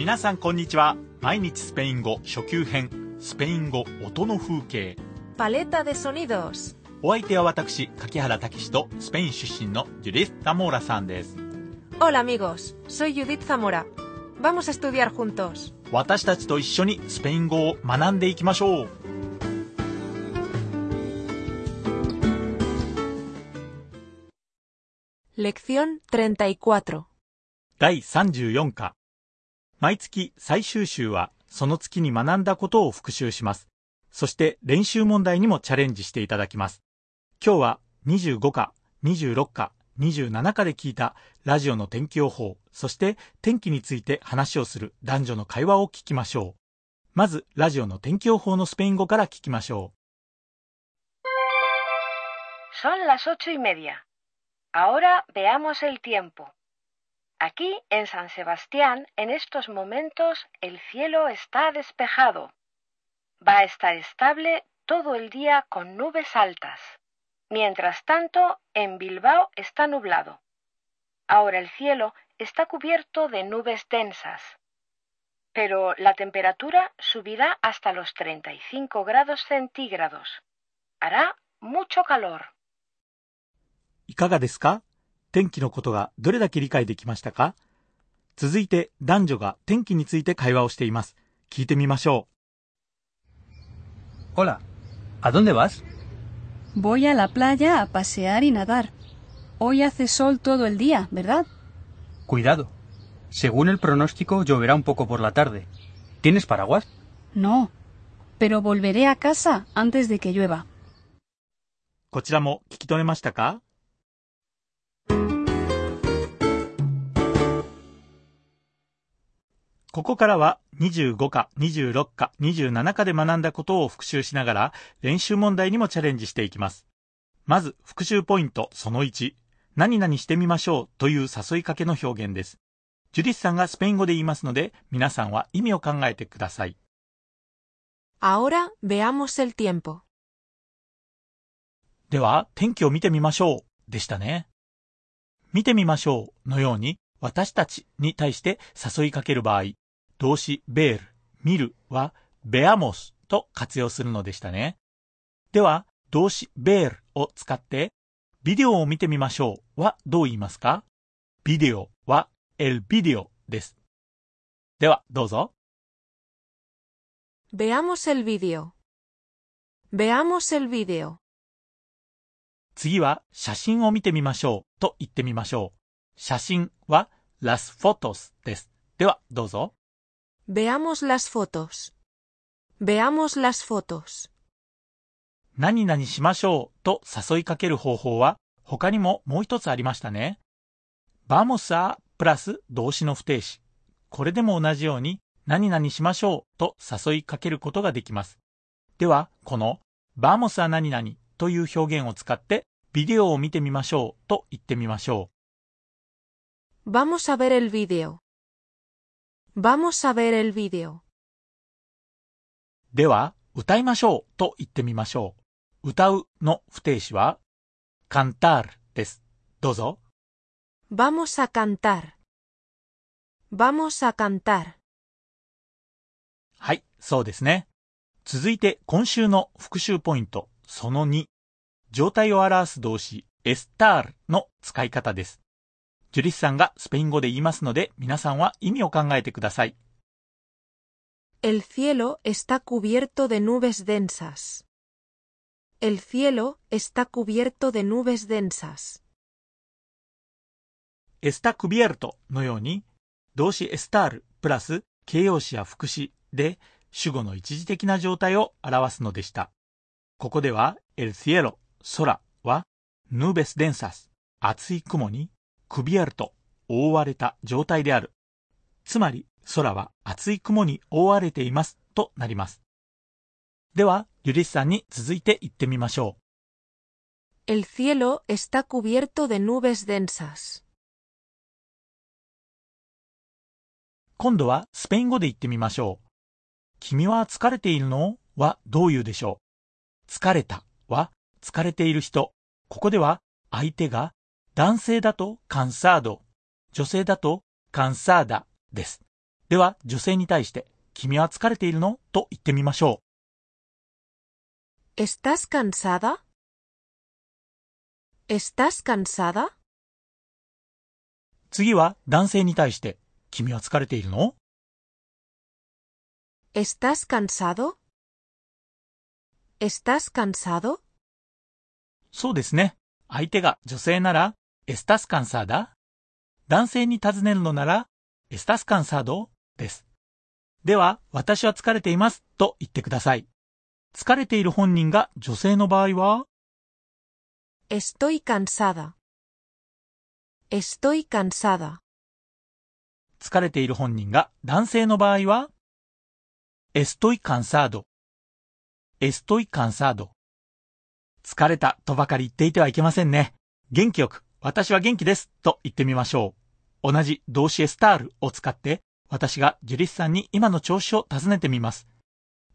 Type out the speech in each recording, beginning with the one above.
皆さんこんにちは毎日スペイン語初級編スペイン語音の風景 Paleta de sonidos. お相手は私柿原武史とスペイン出身のジュディス・タモーラさんです Hola amigos, soy Judith Zamora. Vamos a estudiar juntos. 私たちと一緒にスペイン語を学んでいきましょう「Lección 34. 第34課毎月最終週はその月に学んだことを復習しますそして練習問題にもチャレンジしていただきます今日は25課26課27課で聞いたラジオの天気予報そして天気について話をする男女の会話を聞きましょうまずラジオの天気予報のスペイン語から聞きましょ Son las ocho y media. Ahora veamos el tiempo. Aquí, en San Sebastián, en estos momentos el cielo está despejado. Va a estar estable todo el día con nubes altas. Mientras tanto, en Bilbao está nublado. Ahora el cielo está cubierto de nubes densas. Pero la temperatura subirá hasta los 35 grados centígrados. Hará mucho calor. ういかがですか 天気のことがどれだけ理解できましたか続いて男女が天気について会話をしています聞いてみましょ Hola, ¿a dónde vas? Voy a la playa a pasear y nadar. Hoy hace sol todo el día, ¿verdad? Cuidado. Según el pronóstico, lloverá un poco por la tarde. ¿Tienes paraguas? No, pero volveré a casa antes de que llueva. うこちらも聞き取れましたかここからは25課、26課、27課で学んだことを復習しながら練習問題にもチャレンジしていきます。まず復習ポイントその1、何々してみましょうという誘いかけの表現です。ジュディスさんがスペイン語で言いますので皆さんは意味を考えてください。Ahora veamos el tiempo. では、天気を見てみましょう。でしたね。見てみましょうのように、私たちに対して誘いかける場合、動詞ベール、見るは、ベアモスと活用するのでしたね。では、動詞ベールを使って、ビデオを見てみましょうはどう言いますか？ビデオは、エルビデオです。では、どうぞ。Veamos el vídeo. Veamos el vídeo. 次は写真を見てみましょうと言ってみましょう。写真は las fotos です。ではどうぞ。Veamos las fotos. Veamos las fotos. 何々しましょうと誘いかける方法は他にももう一つありましたね。vamos a プラス動詞の不定詞。これでも同じように何々しましょうと誘いかけることができます。では、この vamos a 何々という表現を使ってビデオを見てみましょうと言ってみましょ Vamos a ver el vídeo. Vamos a ver el vídeo. う。では、歌いましょうと言ってみましょう。歌うの不定詞は cantar です。どうぞ。Vamos a cantar. Vamos a cantar. はい、そうですね。続いて今週の復習ポイント、その2。状態を表す動詞、エスタールの使い方です。ジュリスさんがスペイン語で言いますので、皆さんは意味を考えてください。El cielo está cubierto de nubes densas. El cielo está cubierto de nubes densas. エスタクビエルトのように、動詞エスタールプラス形容詞や副詞で主語の一時的な状態を表すのでした。ここでは、el cielo 空は、nubes densas 厚い雲に、クビエルト覆われた状態である。つまり、空は厚い雲に覆われていますとなります。では、ユリスさんに続いて言ってみましょう。El cielo está cubierto de nubes densas. 今度はスペイン語で言ってみましょう。君は疲れているの？はどう言うでしょう疲れたは疲れている人。ここでは相手が男性だとカンサード、女性だとカンサーダです。では、女性に対して、君は疲れているの？と言ってみましょ ¿Estás cansada? ¿Estás cansada? う。次は、男性に対して、君は疲れているの？¿Estás cansado? ¿Estás cansado? そうですね。相手が女性なら、estás cansada? 男性に尋ねるのなら、estás cansado? です。では、私は疲れていますと言ってください。疲れている本人が女性の場合は、Estoy cansada. Estoy cansada. 疲れている本人が男性の場合は、estoy cansado。estoy cansado。疲れたとばかり言っていてはいけませんね。元気よく、私は元気ですと言ってみましょう。同じ動詞エスタールを使って、私がジュリスさんに今の調子を尋ねてみます。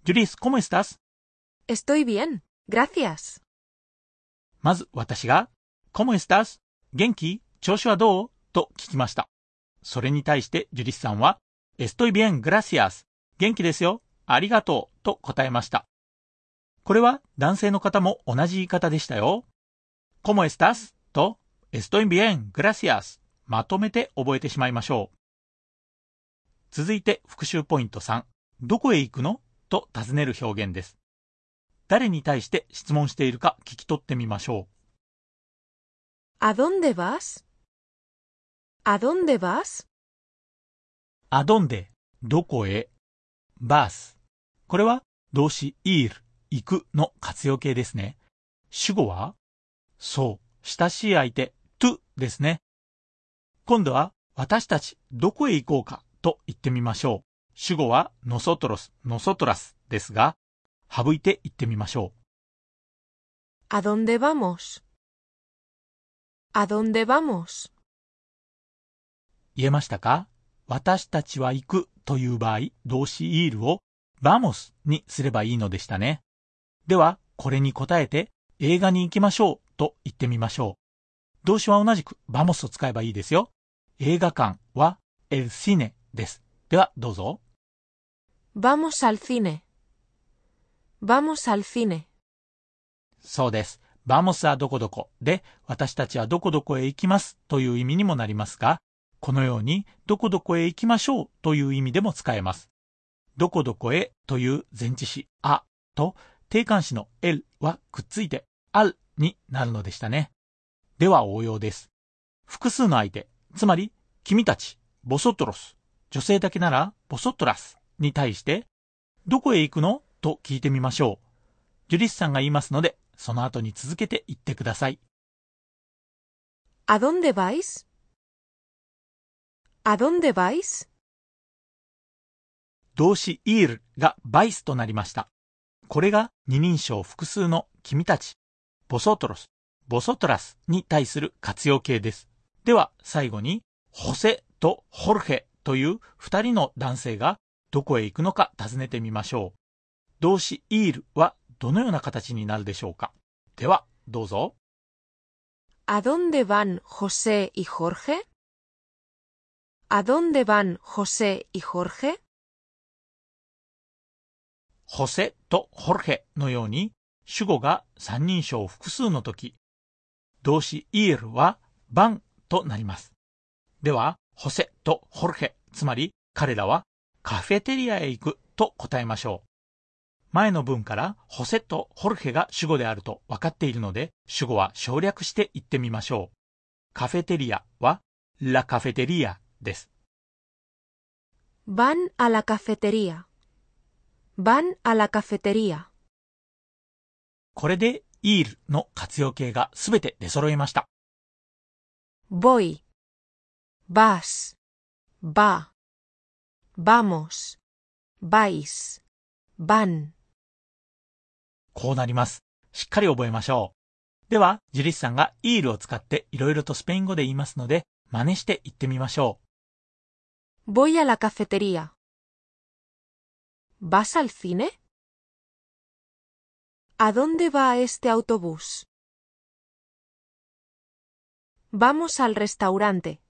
ジュリス、¿cómo estás? Estoy bien. Gracias. まず私が、¿cómo estás? 元気?調子はどう?と聞きました。それに対してジュリスさんは、estoy bien, gracias. 元気ですよ。ありがとう。と答えました。これは男性の方も同じ言い方でしたよ。¿cómo estás? と estoy bien, gracias. まとめて覚えてしまいましょう。続いて復習ポイント3。どこへ行くの？と尋ねる表現です。誰に対して質問しているか聞き取ってみましょう。¿A dónde vas? ¿A dónde vas? アドンデ、どこへ、バース。これは動詞 ir、行くの活用形ですね。主語はそう、親しい相手、ですね。今度は私たちどこへ行こうかと言ってみましょう。主語は nosotros、nosotras ですが、省いて言ってみましょう。¿A dónde vamos? ¿A dónde vamos? 言えましたか？私たちは行くという場合、動詞 ir を vamos にすればいいのでしたね。では、これに答えて映画に行きましょうと言ってみましょう。動詞は同じく vamos を使えばいいですよ。映画館は el cine です。では、どうぞ。Vamos al cine. Vamos al cine. そうです。vamos はどこどこで、私たちはどこどこへ行きますという意味にもなりますが、このようにどこどこへ行きましょうという意味でも使えます。どこどこへという前置詞あと定冠詞の el はくっついて al になるのでしたね。では応用です。複数の相手、つまり君たち、ボソトロス、女性だけならボソトラスに対して、どこへ行くの？と聞いてみましょう。ジュリスさんが言いますので、その後に続けて言ってください。¿A dónde vais? ¿A dónde vais? 動詞 ir が vais となりました。これが二人称複数の君たち、ボソトロス、ボソトラスに対する活用形です。では最後に、ホセとホルヘという二人の男性がどこへ行くのか尋ねてみましょう。動詞 ir はどのような形になるでしょうかでは、どうぞ。¿A dónde van José y Jorge? ¿A dónde van José y Jorge? ホセとホルヘのように主語が三人称複数の時、動詞 ir はバンとなります。では、ホセとホルヘ、つまり彼らはカフェテリアへ行くと答えましょう。前の文からホセとホルヘが主語であると分かっているので、主語は省略して言ってみましょう。カフェテリアはラカフェテリアです。Van a la cafetería. Van a la cafetería. これで ir の活用形がすべて出揃いました。Voy. Vas. Va. Vamos. Vais. Van. こうなります。しっかり覚えましょう。では、ジュリスさんがイールを使っていろいろとスペイン語で言いますので、真似して言ってみましょ Voy a la cafetería. ¿Vas al cine? ¿A dónde va este autobús? Vamos al restaurante.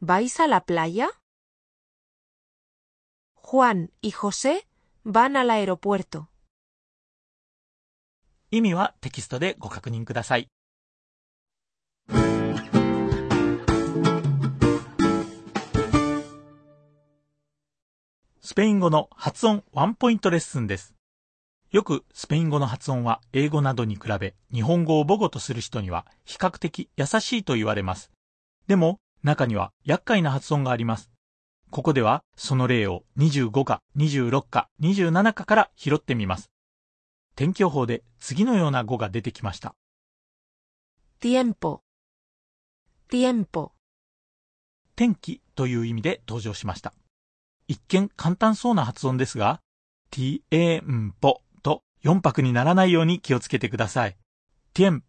¿Vais a la playa? Juan y José van al aeropuerto. 意味はテキストでご確認ください。スペイン語の発音ワンポイントレッスンです。 よくスペイン語の発音は英語などに比べ日本語を母語とする人には比較的優しいと言われます。でも中には厄介な発音があります。ここではその例を25か26か27かから拾ってみます。天気予報で次のような語が出てきました。Tiempo. Tiempo. 天気という意味で登場しました。一見簡単そうな発音ですが、tiempo と4拍にならないように気をつけてください。tiempo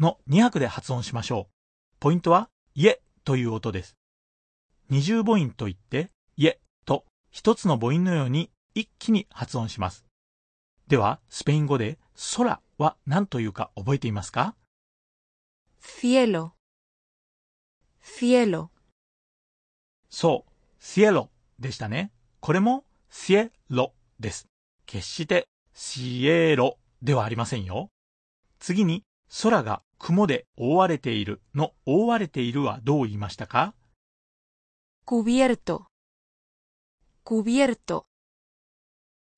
の2拍で発音しましょう。ポイントは、イエという音です。二重母音といって、イエと一つの母音のように一気に発音します。では、スペイン語で空は何というか覚えていますか？Cielo. Cielo. そう、cielo でしたね。これも cielo です。決して cielo ではありませんよ。次に、空が雲で覆われているの覆われているはどう言いましたか Cubierto. Cubierto.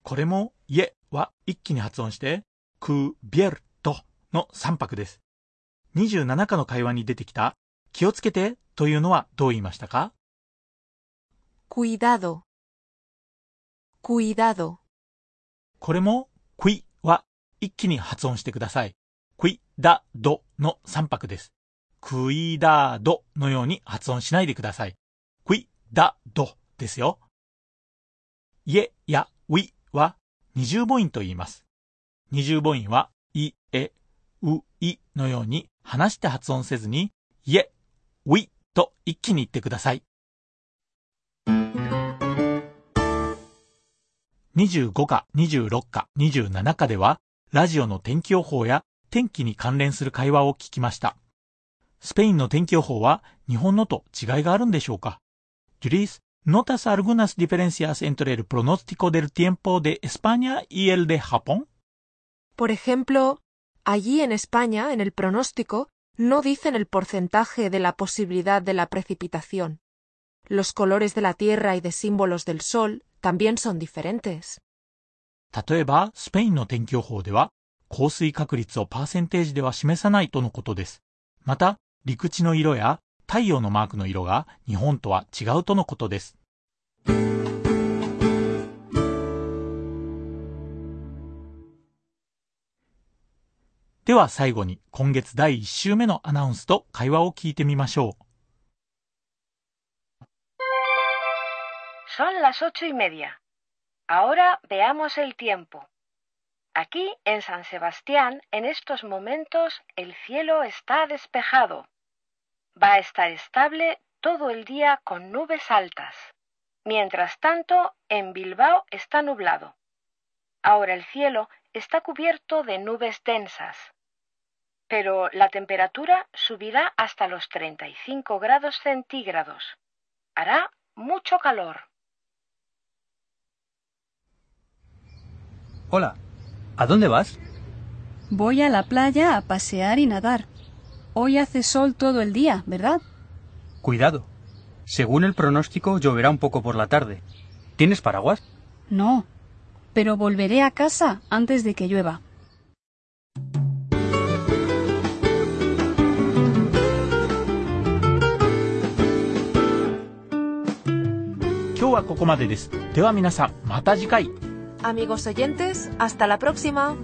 これも、家は一気に発音して、クビエルトの3拍です。27課の会話に出てきた、気をつけてというのはどう言いましたか Cuidado. Cuidado. これも、クイは一気に発音してください。クイダドの3拍です。クイダドのように発音しないでください。クイダドですよ。イエやウィは二重母音と言います。二重母音は、イ、エ、ウ、イのように話して発音せずに、イエ、ウィと一気に言ってください。25課、26課、27課では、ラジオの天気予報や天気に関連する会話を聞きました。スペインの天気予報は日本のと違いがあるんでしょうか Juris, ¿notas algunas diferencias entre el pronóstico del tiempo de España y el de Japón? Por ejemplo, allí en España, en el pronóstico, no dicen el porcentaje de la posibilidad de la precipitación. Los colores de la Tierra y de símbolos del Sol también son diferentes. 例えば、スペインの天気予報では、降水確率をパーセンテージでは示さないとのことです。また、陸地の色や太陽のマークの色が日本とは違うとのことです。では最後に今月第1週目のアナウンスと会話を聞いてみましょう。Son las ocho y media. Ahora veamos el tiempo. Aquí, en San Sebastián, en estos momentos, el cielo está despejado. Va a estar estable todo el día con nubes altas. Mientras tanto, en Bilbao está nublado. Ahora el cielo está cubierto de nubes densas. Pero la temperatura subirá hasta los 35 grados centígrados. Hará mucho calor. Hola, ¿a dónde vas? Voy a la playa a pasear y nadar. Hoy hace sol todo el día, ¿verdad? Cuidado. Según el pronóstico lloverá un poco por la tarde. ¿Tienes paraguas? No, pero volveré a casa antes de que llueva. 今日はここまでです。では皆さん、また次回。 Amigos oyentes, hasta la próxima.